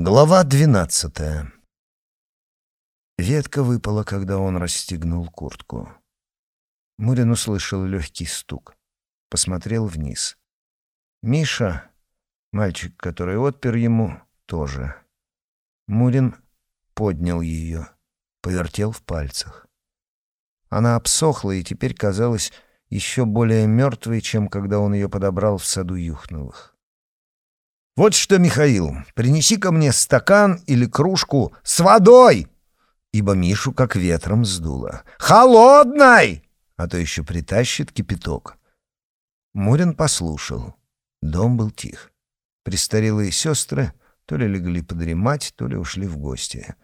Глава двенадцатая Ветка выпала, когда он расстегнул куртку. Мурин услышал легкий стук. Посмотрел вниз. Миша, мальчик, который отпер ему, тоже. Мурин поднял ее, повертел в пальцах. Она обсохла и теперь казалась еще более мертвой, чем когда он ее подобрал в саду Юхновых. «Вот что, Михаил, принеси ко мне стакан или кружку с водой!» Ибо Мишу как ветром сдуло. «Холодной!» А то еще притащит кипяток. Мурин послушал. Дом был тих. Престарелые сестры то ли легли подремать, то ли ушли в гости.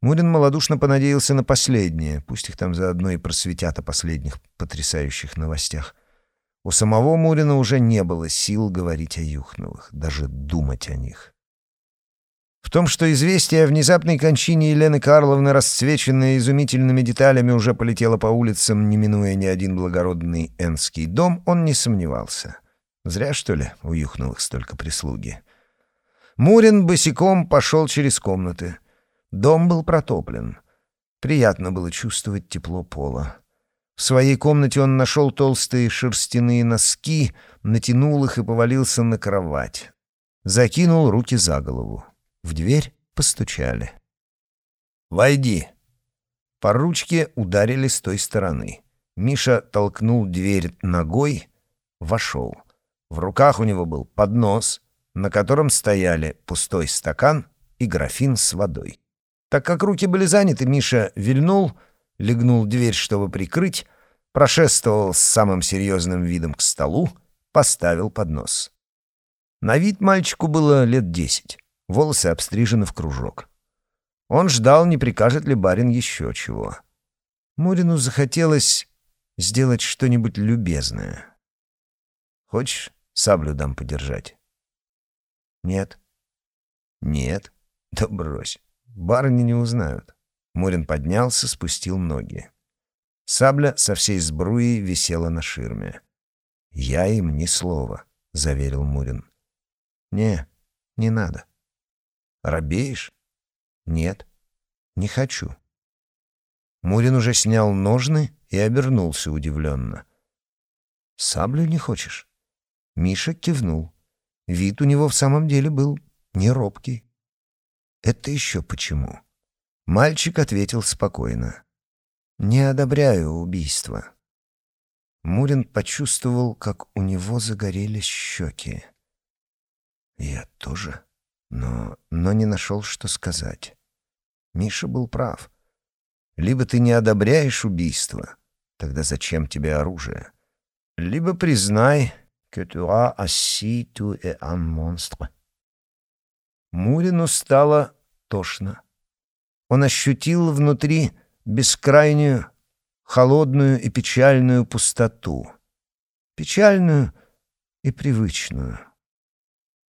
Мурин малодушно понадеялся на последнее, пусть их там заодно и просветят о последних потрясающих новостях — у самого Мурина уже не было сил говорить о Юхновых, даже думать о них. В том, что известие о внезапной кончине Елены Карловны, расцвеченное изумительными деталями, уже полетело по улицам, не минуя ни один благородный энский дом, он не сомневался. Зря, что ли, у Юхновых столько прислуги. Мурин босиком пошел через комнаты. Дом был протоплен. Приятно было чувствовать тепло пола. В своей комнате он нашел толстые шерстяные носки, натянул их и повалился на кровать. Закинул руки за голову. В дверь постучали. «Войди!» По ручке ударили с той стороны. Миша толкнул дверь ногой, вошел. В руках у него был поднос, на котором стояли пустой стакан и графин с водой. Так как руки были заняты, Миша вильнул — легнул дверь, чтобы прикрыть, прошествовал с самым серьезным видом к столу, поставил поднос. На вид мальчику было лет десять, волосы обстрижены в кружок. Он ждал, не прикажет ли барин еще чего. Мурину захотелось сделать что-нибудь любезное. «Хочешь, саблю дам подержать?» «Нет». «Нет? Да брось. Барыни не узнают». Мурин поднялся, спустил ноги. Сабля со всей сбруей висела на ширме. «Я им ни слова», — заверил Мурин. «Не, не надо». «Робеешь?» «Нет, не хочу». Мурин уже снял ножны и обернулся удивленно. «Саблю не хочешь?» Миша кивнул. Вид у него в самом деле был не робкий. «Это еще почему?» Мальчик ответил спокойно. «Не одобряю убийство». Мурин почувствовал, как у него загорелись щеки. «Я тоже, но, но не нашел, что сказать». Миша был прав. «Либо ты не одобряешь убийство, тогда зачем тебе оружие? Либо признай, que tu as assis, tu es un monstre». Мурину стало тошно он ощутил внутри бескрайнюю, холодную и печальную пустоту. Печальную и привычную.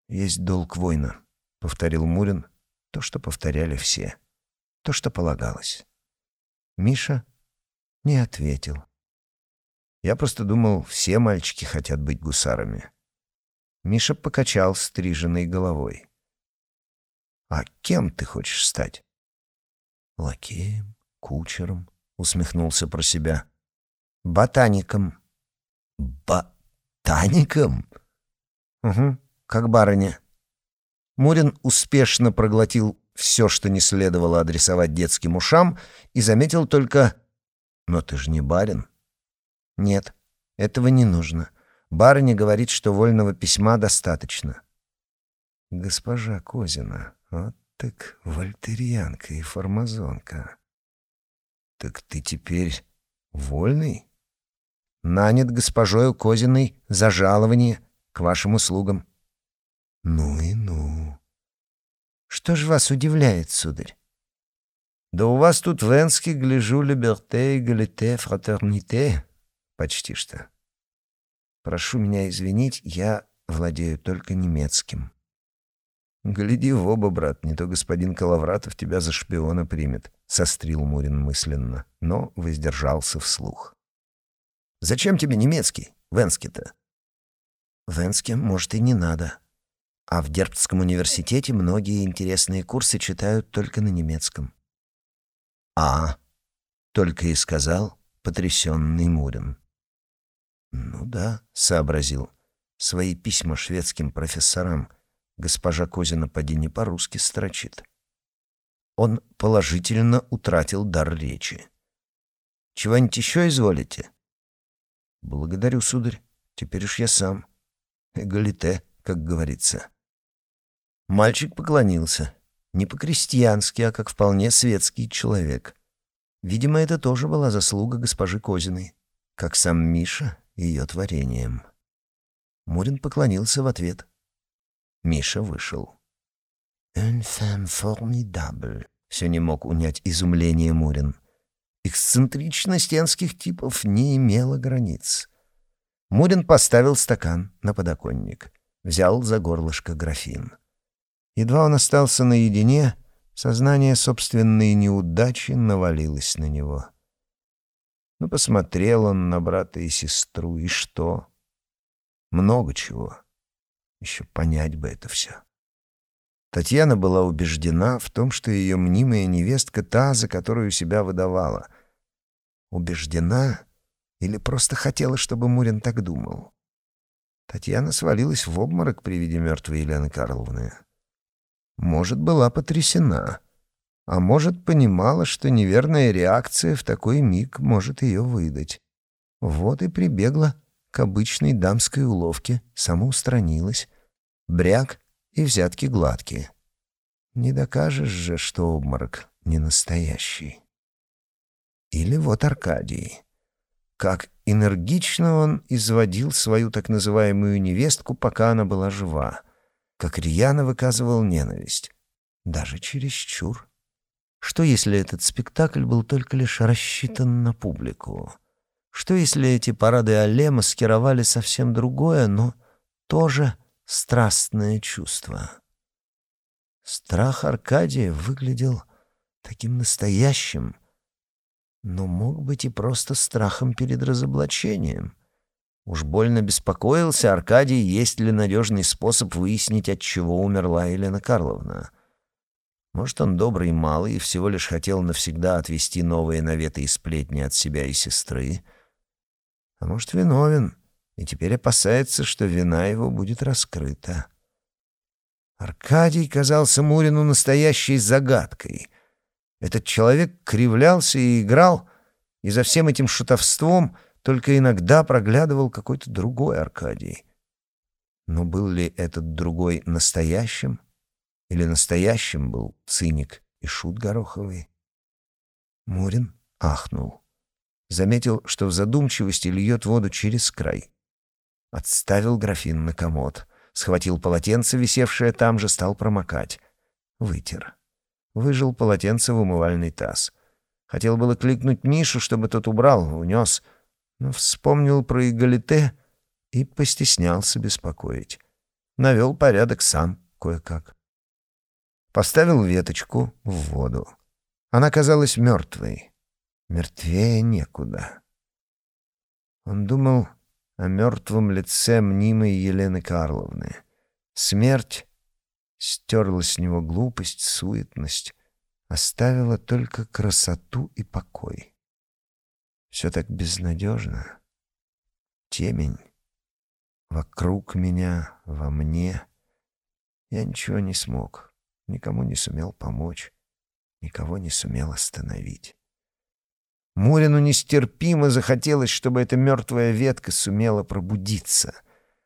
«Есть долг воина», — повторил Мурин, то, что повторяли все, то, что полагалось. Миша не ответил. Я просто думал, все мальчики хотят быть гусарами. Миша покачал стриженной головой. «А кем ты хочешь стать?» Лакеем, кучером, усмехнулся про себя. Ботаником. Ботаником? Угу, как барыня. Мурин успешно проглотил все, что не следовало адресовать детским ушам, и заметил только «Но ты же не барин». «Нет, этого не нужно. Барыня говорит, что вольного письма достаточно». «Госпожа Козина, вот так вольтерьянка и формазонка. Так ты теперь вольный? Нанят госпожою Козиной за жалование к вашим услугам. Ну и ну. Что ж вас удивляет, сударь? Да у вас тут в Энске, гляжу, либерте, эгалите, фратерните. Почти что. Прошу меня извинить, я владею только немецким. «Гляди в оба, брат, не то господин Коловратов тебя за шпиона примет», — сострил Мурин мысленно, но воздержался вслух. «Зачем тебе немецкий? Венский-то?» «Венске, может, и не надо. А в Дербцком университете многие интересные курсы читают только на немецком. «А», — только и сказал потрясенный Мурин. «Ну да», — сообразил, — «свои письма шведским профессорам госпожа Козина поди не по-русски строчит». Он положительно утратил дар речи. «Чего-нибудь еще изволите?» «Благодарю, сударь. Теперь уж я сам. Эгалите, как говорится». Мальчик поклонился. Не по-крестьянски, а как вполне светский человек. Видимо, это тоже была заслуга госпожи Козиной, как сам Миша ее творением. Мурин поклонился в ответ. Миша вышел. «Un femme formidable», — все не мог унять изумление Мурин. Эксцентричность янских типов не имела границ. Мурин поставил стакан на подоконник, взял за горлышко графин. Едва он остался наедине, сознание собственной неудачи навалилось на него. Ну, посмотрел он на брата и сестру, и что? Много чего. Еще понять бы это все. Татьяна была убеждена в том, что ее мнимая невестка та, за которую себя выдавала. Убеждена или просто хотела, чтобы Мурин так думал? Татьяна свалилась в обморок при виде мертвой Елены Карловны. Может, была потрясена, а может, понимала, что неверная реакция в такой миг может ее выдать. Вот и прибегла к обычной дамской уловке, самоустранилась. Бряк и взятки гладкие. Не докажешь же, что обморок не настоящий. Или вот Аркадий. Как энергично он изводил свою так называемую невестку, пока она была жива. Как рьяно выказывал ненависть. Даже чересчур. Что, если этот спектакль был только лишь рассчитан на публику? Что, если эти парады Алле маскировали совсем другое, но тоже страстное чувство. Страх Аркадия выглядел таким настоящим, но мог быть и просто страхом перед разоблачением. Уж больно беспокоился Аркадий, есть ли надежный способ выяснить, от чего умерла Елена Карловна. Может, он добрый малый и всего лишь хотел навсегда отвести новые наветы и сплетни от себя и сестры. А может, виновен — и теперь опасается, что вина его будет раскрыта. Аркадий казался Мурину настоящей загадкой. Этот человек кривлялся и играл, и за всем этим шутовством только иногда проглядывал какой-то другой Аркадий. Но был ли этот другой настоящим? Или настоящим был циник и шут Гороховый? Мурин ахнул. Заметил, что в задумчивости льет воду через край. Отставил графин на комод. Схватил полотенце, висевшее там же, стал промокать. Вытер. Выжил полотенце в умывальный таз. Хотел было кликнуть Мишу, чтобы тот убрал, унес, но вспомнил про эгалите и постеснялся беспокоить. Навел порядок сам, кое-как. Поставил веточку в воду. Она казалась мертвой. Мертвее некуда. Он думал, о мертвом лице мнимой Елены Карловны. Смерть стерла с него глупость, суетность, оставила только красоту и покой. Все так безнадежно. Темень. Вокруг меня, во мне. Я ничего не смог, никому не сумел помочь, никого не сумел остановить. Мурину нестерпимо захотелось, чтобы эта мертвая ветка сумела пробудиться,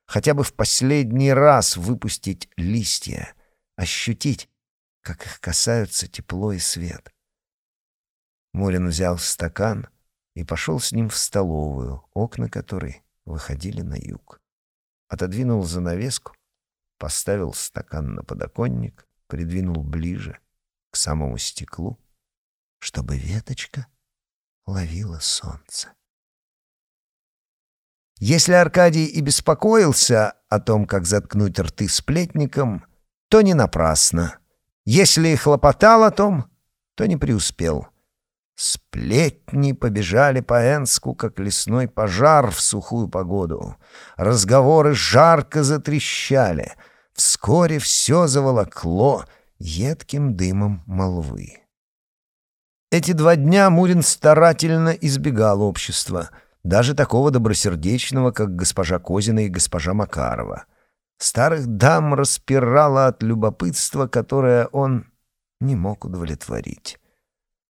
хотя бы в последний раз выпустить листья, ощутить, как их касаются тепло и свет. Мурин взял стакан и пошел с ним в столовую, окна которой выходили на юг. Отодвинул занавеску, поставил стакан на подоконник, придвинул ближе к самому стеклу, чтобы веточка ловила солнце. Если Аркадий и беспокоился о том, как заткнуть рты сплетникам, то не напрасно. Если и хлопотал о том, то не преуспел. Сплетни побежали по Энску, как лесной пожар в сухую погоду. Разговоры жарко затрещали. Вскоре все заволокло едким дымом молвы. Эти два дня Мурин старательно избегал общества, даже такого добросердечного, как госпожа Козина и госпожа Макарова. Старых дам распирало от любопытства, которое он не мог удовлетворить.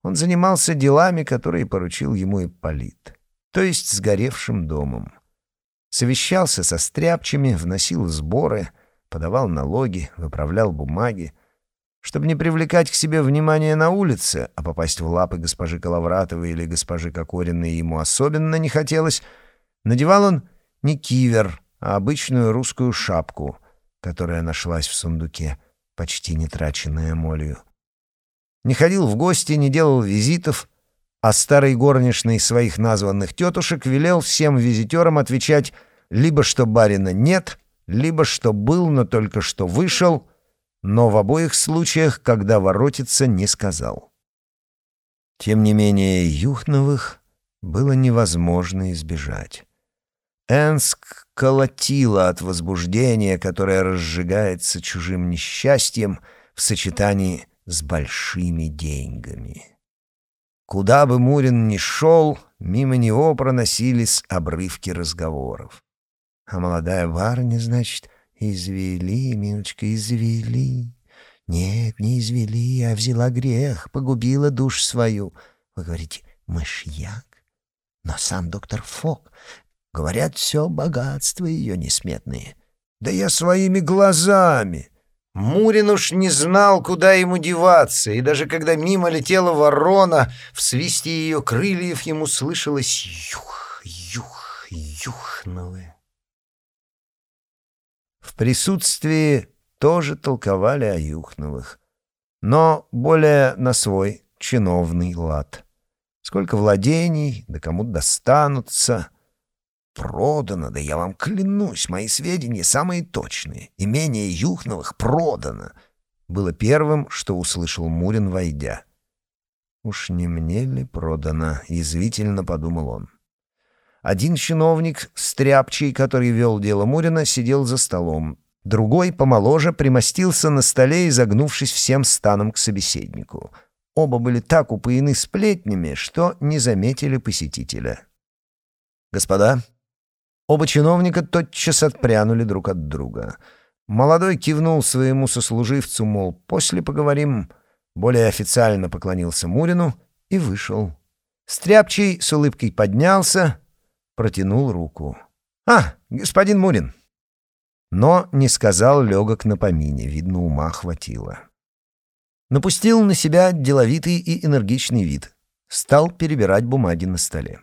Он занимался делами, которые поручил ему Ипполит, то есть сгоревшим домом. Совещался со стряпчими, вносил сборы, подавал налоги, выправлял бумаги, чтобы не привлекать к себе внимание на улице, а попасть в лапы госпожи Коловратовой или госпожи Кокориной ему особенно не хотелось, надевал он не кивер, а обычную русскую шапку, которая нашлась в сундуке, почти не траченная молью. Не ходил в гости, не делал визитов, а старый горничный своих названных тетушек велел всем визитерам отвечать либо что барина нет, либо что был, но только что вышел — но в обоих случаях, когда воротиться, не сказал. Тем не менее, Юхновых было невозможно избежать. Энск колотила от возбуждения, которое разжигается чужим несчастьем в сочетании с большими деньгами. Куда бы Мурин ни шел, мимо него проносились обрывки разговоров. А молодая барыня, значит, Извели, милочка, извели. Нет, не извели, а взяла грех, погубила душ свою. Вы говорите, мышьяк? Но сам доктор Фок, говорят, все богатство ее несметные. Да я своими глазами. Мурин уж не знал, куда ему деваться, и даже когда мимо летела ворона, в свисте ее крыльев ему слышалось «юх, юх, юхновое». В присутствии тоже толковали о Юхновых, но более на свой чиновный лад. Сколько владений, да кому достанутся. Продано, да я вам клянусь, мои сведения самые точные. Имение Юхновых продано. Было первым, что услышал Мурин, войдя. «Уж не мне ли продано?» — язвительно подумал он. Один чиновник, стряпчий, который вел дело Мурина, сидел за столом. Другой, помоложе, примостился на столе, изогнувшись всем станом к собеседнику. Оба были так упоены сплетнями, что не заметили посетителя. «Господа!» Оба чиновника тотчас отпрянули друг от друга. Молодой кивнул своему сослуживцу, мол, после поговорим, более официально поклонился Мурину и вышел. Стряпчий с улыбкой поднялся, протянул руку. «А, господин Мурин!» Но не сказал легок на помине, видно, ума хватило. Напустил на себя деловитый и энергичный вид. Стал перебирать бумаги на столе.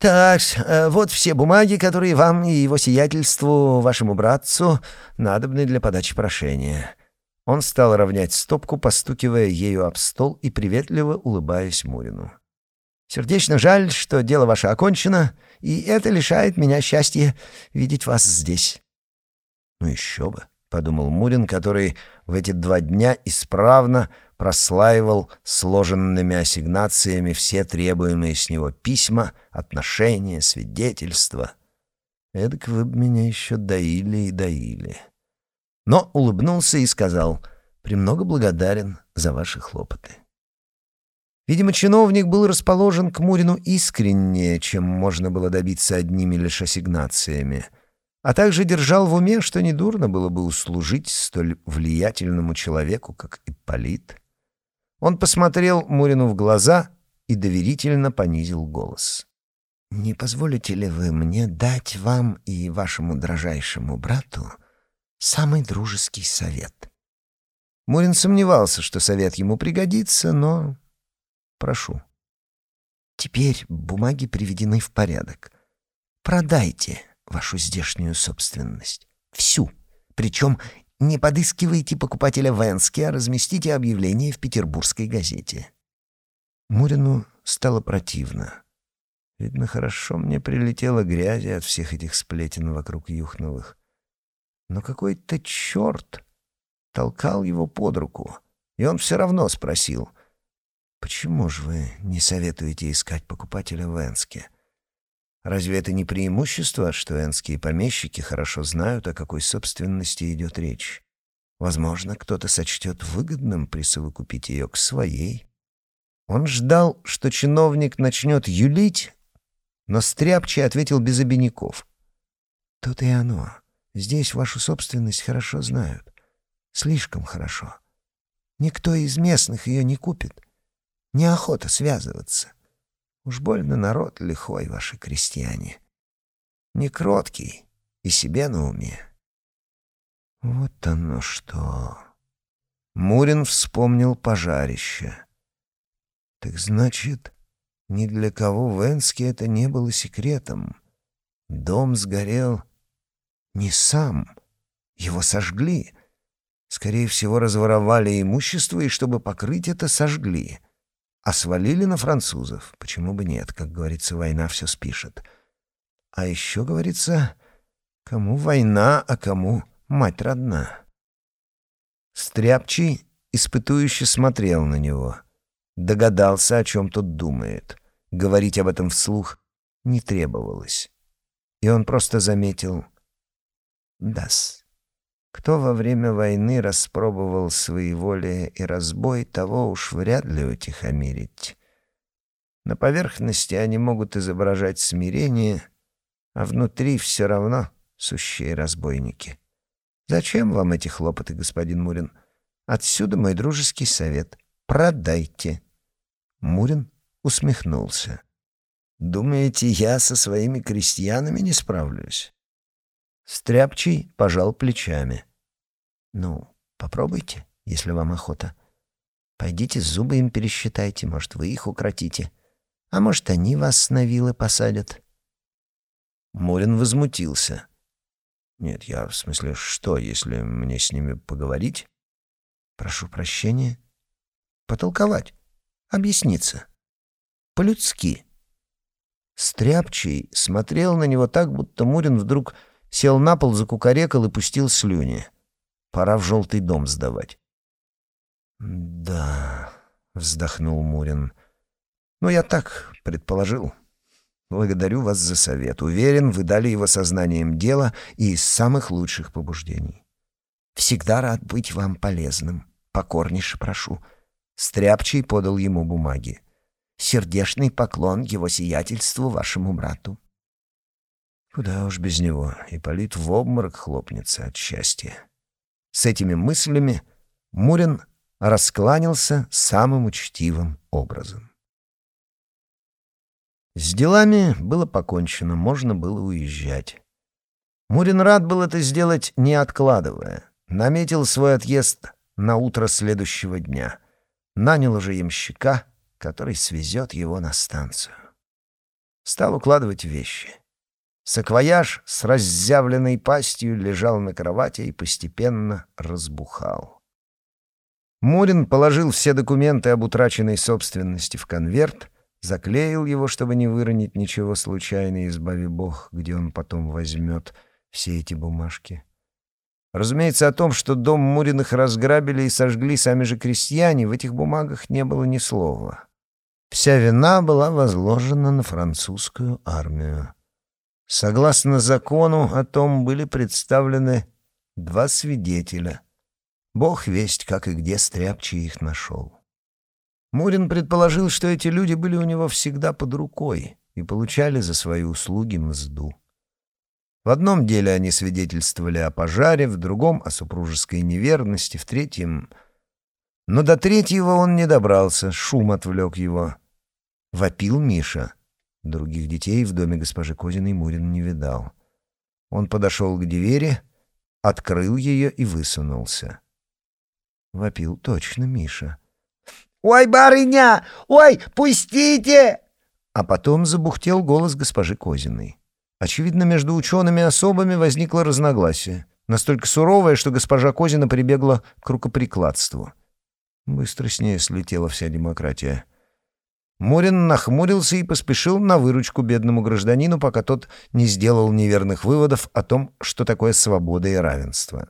«Так, э, вот все бумаги, которые вам и его сиятельству, вашему братцу, надобны для подачи прошения». Он стал равнять стопку, постукивая ею об стол и приветливо улыбаясь Мурину. Сердечно жаль, что дело ваше окончено, и это лишает меня счастья видеть вас здесь». «Ну еще бы», — подумал Мурин, который в эти два дня исправно прослаивал сложенными ассигнациями все требуемые с него письма, отношения, свидетельства. «Эдак вы бы меня еще доили и доили». Но улыбнулся и сказал «Премного благодарен за ваши хлопоты». Видимо, чиновник был расположен к Мурину искреннее, чем можно было добиться одними лишь ассигнациями, а также держал в уме, что недурно было бы услужить столь влиятельному человеку, как Ипполит. Он посмотрел Мурину в глаза и доверительно понизил голос. «Не позволите ли вы мне дать вам и вашему дрожайшему брату самый дружеский совет?» Мурин сомневался, что совет ему пригодится, но Прошу. Теперь бумаги приведены в порядок. Продайте вашу здешнюю собственность. Всю. Причем не подыскивайте покупателя в Энске, а разместите объявление в петербургской газете. Мурину стало противно. Видно, хорошо мне прилетело грязи от всех этих сплетен вокруг Юхновых. Но какой-то черт толкал его под руку, и он все равно спросил — Почему же вы не советуете искать покупателя в Энске? Разве это не преимущество, что энские помещики хорошо знают, о какой собственности идет речь? Возможно, кто-то сочтет выгодным присовокупить ее к своей. Он ждал, что чиновник начнет юлить, но Стряпчий ответил без обиняков. «Тут и оно. Здесь вашу собственность хорошо знают. Слишком хорошо. Никто из местных ее не купит. Неохота связываться. Уж больно народ лихой, ваши крестьяне. Не кроткий и себе на уме. Вот оно что. Мурин вспомнил пожарище. Так значит, ни для кого в Энске это не было секретом. Дом сгорел не сам. Его сожгли. Скорее всего, разворовали имущество и, чтобы покрыть это, сожгли. А свалили на французов. Почему бы нет? Как говорится, война все спишет. А еще, говорится, кому война, а кому мать родна. Стряпчий испытующе смотрел на него. Догадался, о чем тот думает. Говорить об этом вслух не требовалось. И он просто заметил «Дас». Кто во время войны распробовал своеволие и разбой, того уж вряд ли утихомирить. На поверхности они могут изображать смирение, а внутри все равно сущие разбойники. Зачем вам эти хлопоты, господин Мурин? Отсюда мой дружеский совет. Продайте. Мурин усмехнулся. Думаете, я со своими крестьянами не справлюсь? Стряпчий пожал плечами. Ну, попробуйте, если вам охота. Пойдите зубы им пересчитайте, может, вы их укротите. А может, они вас на вилы посадят. Мурин возмутился. Нет, я в смысле, что, если мне с ними поговорить? Прошу прощения. Потолковать. Объясниться. По-людски. Стряпчий смотрел на него так, будто Мурин вдруг сел на пол, закукарекал и пустил слюни. Пора в желтый дом сдавать. «Да», — вздохнул Мурин. «Ну, я так предположил». Благодарю вас за совет. Уверен, вы дали его сознанием дела и из самых лучших побуждений. Всегда рад быть вам полезным. Покорнейше прошу. Стряпчий подал ему бумаги. Сердечный поклон его сиятельству вашему брату. Куда уж без него, Ипполит в обморок хлопнется от счастья. С этими мыслями Мурин раскланялся самым учтивым образом. С делами было покончено, можно было уезжать. Мурин рад был это сделать, не откладывая. Наметил свой отъезд на утро следующего дня. Нанял уже ямщика, который свезет его на станцию. Стал укладывать вещи. Саквояж с разъявленной пастью лежал на кровати и постепенно разбухал. Мурин положил все документы об утраченной собственности в конверт — заклеил его, чтобы не выронить ничего случайно, избави бог, где он потом возьмет все эти бумажки. Разумеется, о том, что дом Муриных разграбили и сожгли сами же крестьяне, в этих бумагах не было ни слова. Вся вина была возложена на французскую армию. Согласно закону, о том были представлены два свидетеля. Бог весть, как и где Стряпчий их нашел. Мурин предположил, что эти люди были у него всегда под рукой и получали за свои услуги мзду. В одном деле они свидетельствовали о пожаре, в другом — о супружеской неверности, в третьем... Но до третьего он не добрался, шум отвлек его. Вопил Миша. Других детей в доме госпожи Козиной Мурин не видал. Он подошел к двери, открыл ее и высунулся. Вопил точно Миша. «Ой, барыня! Ой, пустите!» А потом забухтел голос госпожи Козиной. Очевидно, между учеными особами возникло разногласие, настолько суровое, что госпожа Козина прибегла к рукоприкладству. Быстро с ней слетела вся демократия. Мурин нахмурился и поспешил на выручку бедному гражданину, пока тот не сделал неверных выводов о том, что такое свобода и равенство.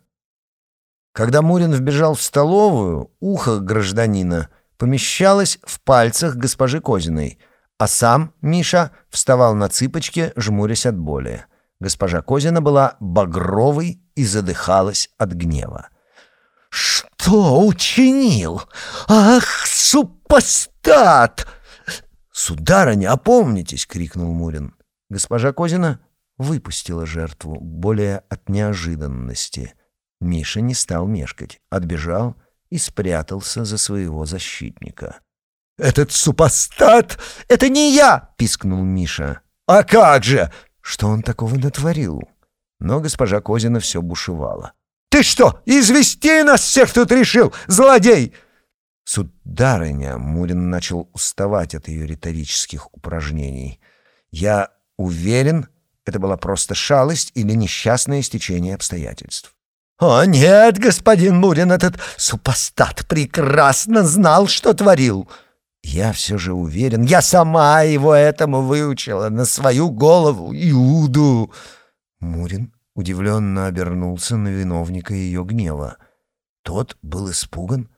Когда Мурин вбежал в столовую, ухо гражданина — помещалась в пальцах госпожи Козиной, А сам Миша вставал на цыпочки, жмурясь от боли. Госпожа Козина была багровой и задыхалась от гнева. «Что учинил? Ах, супостат!» «Сударыня, опомнитесь!» — крикнул Мурин. Госпожа Козина выпустила жертву, более от неожиданности. Миша не стал мешкать, отбежал и спрятался за своего защитника. «Этот супостат! Это не я!» — пискнул Миша. «А как же!» Что он такого натворил? Но госпожа Козина все бушевала. «Ты что, извести нас всех тут решил, злодей?» «Сударыня», — Мурин начал уставать от ее риторических упражнений, «я уверен, это была просто шалость или несчастное стечение обстоятельств». «О, нет, господин Мурин, этот супостат прекрасно знал, что творил!» «Я все же уверен, я сама его этому выучила на свою голову, Иуду!» Мурин удивленно обернулся на виновника ее гнева. Тот был испуган,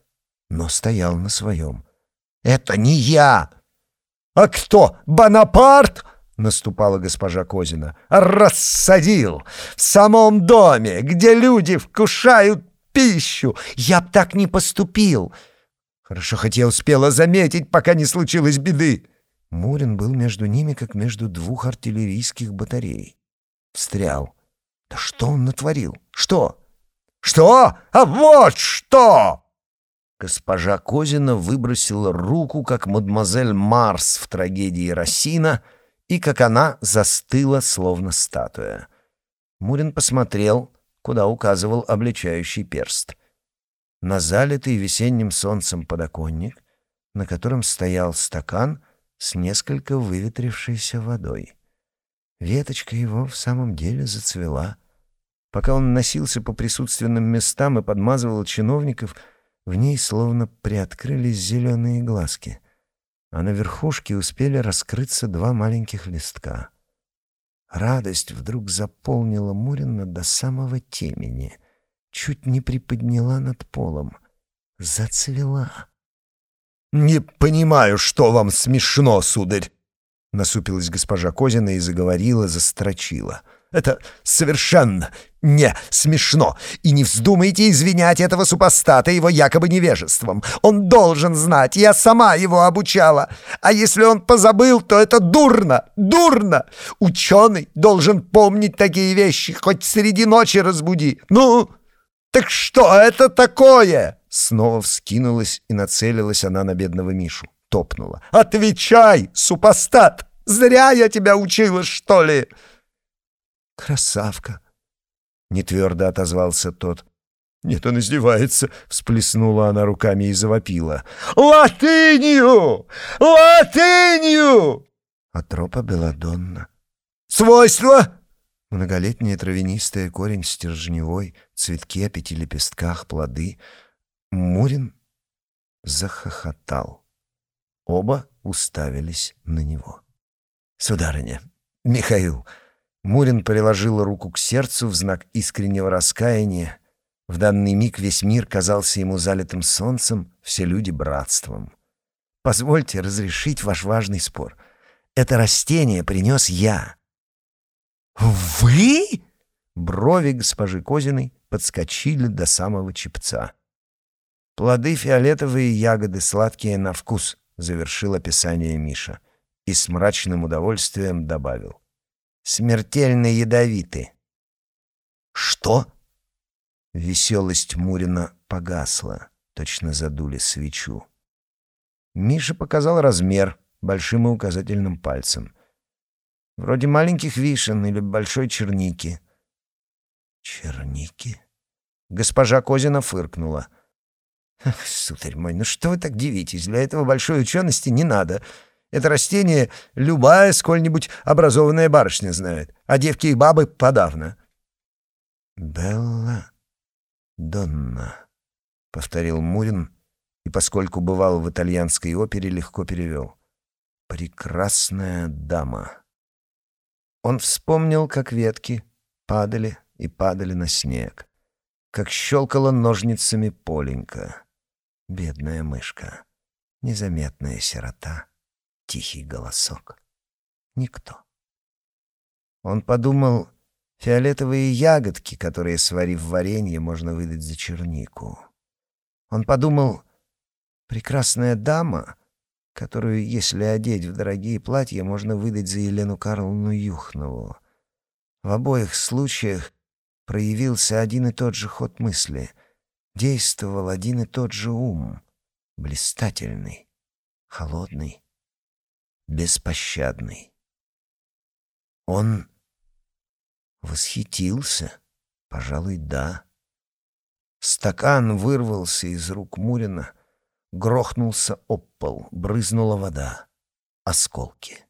но стоял на своем. «Это не я!» «А кто? Бонапарт?» — наступала госпожа Козина. «Рассадил! В самом доме, где люди вкушают пищу! Я б так не поступил!» Хорошо, хоть я заметить, пока не случилось беды. Мурин был между ними, как между двух артиллерийских батарей. Встрял. Да что он натворил? Что? Что? А вот что! Госпожа Козина выбросила руку, как мадемуазель Марс в трагедии Рассина, и как она застыла, словно статуя. Мурин посмотрел, куда указывал обличающий перст. На залитый весенним солнцем подоконник, на котором стоял стакан с несколько выветрившейся водой. Веточка его в самом деле зацвела. Пока он носился по присутственным местам и подмазывал чиновников, в ней словно приоткрылись зеленые глазки, а на верхушке успели раскрыться два маленьких листка. Радость вдруг заполнила Мурина до самого темени, чуть не приподняла над полом, зацвела. «Не понимаю, что вам смешно, сударь!» Насупилась госпожа Козина и заговорила, застрочила. «Это совершенно не смешно. И не вздумайте извинять этого супостата его якобы невежеством. Он должен знать, я сама его обучала. А если он позабыл, то это дурно, дурно. Ученый должен помнить такие вещи, хоть среди ночи разбуди. Ну, так что это такое?» Снова вскинулась и нацелилась она на бедного Мишу топнула. «Отвечай, супостат! Зря я тебя учила, что ли?» «Красавка!» — нетвердо отозвался тот. «Нет, он издевается!» — всплеснула она руками и завопила. «Латынью! Латынью!» Атропа Беладонна. «Свойства!» Многолетняя травянистая корень стержневой, цветки о пяти лепестках, плоды. Мурин захохотал. Оба уставились на него. «Сударыня, Михаил!» Мурин приложил руку к сердцу в знак искреннего раскаяния. В данный миг весь мир казался ему залитым солнцем, все люди — братством. «Позвольте разрешить ваш важный спор. Это растение принес я». «Вы?» Брови госпожи Козиной подскочили до самого чепца. Плоды фиолетовые ягоды, сладкие на вкус, — завершил описание Миша и с мрачным удовольствием добавил. «Смертельно ядовиты». «Что?» Веселость Мурина погасла, точно задули свечу. Миша показал размер большим и указательным пальцем. Вроде маленьких вишен или большой черники. «Черники?» Госпожа Козина фыркнула — сударь мой, ну что вы так дивитесь? Для этого большой учености не надо. Это растение любая сколь-нибудь образованная барышня знает, а девки и бабы подавно. «Белла Донна», — повторил Мурин, и, поскольку бывал в итальянской опере, легко перевел. «Прекрасная дама». Он вспомнил, как ветки падали и падали на снег, как щелкала ножницами Поленька. Бедная мышка, незаметная сирота, тихий голосок. Никто. Он подумал, фиолетовые ягодки, которые, сварив варенье, можно выдать за чернику. Он подумал, прекрасная дама, которую, если одеть в дорогие платья, можно выдать за Елену Карловну Юхнову. В обоих случаях проявился один и тот же ход мысли, действовал один и тот же ум, блистательный, холодный, беспощадный. Он восхитился, пожалуй, да. Стакан вырвался из рук Мурина, грохнулся об пол, брызнула вода, осколки.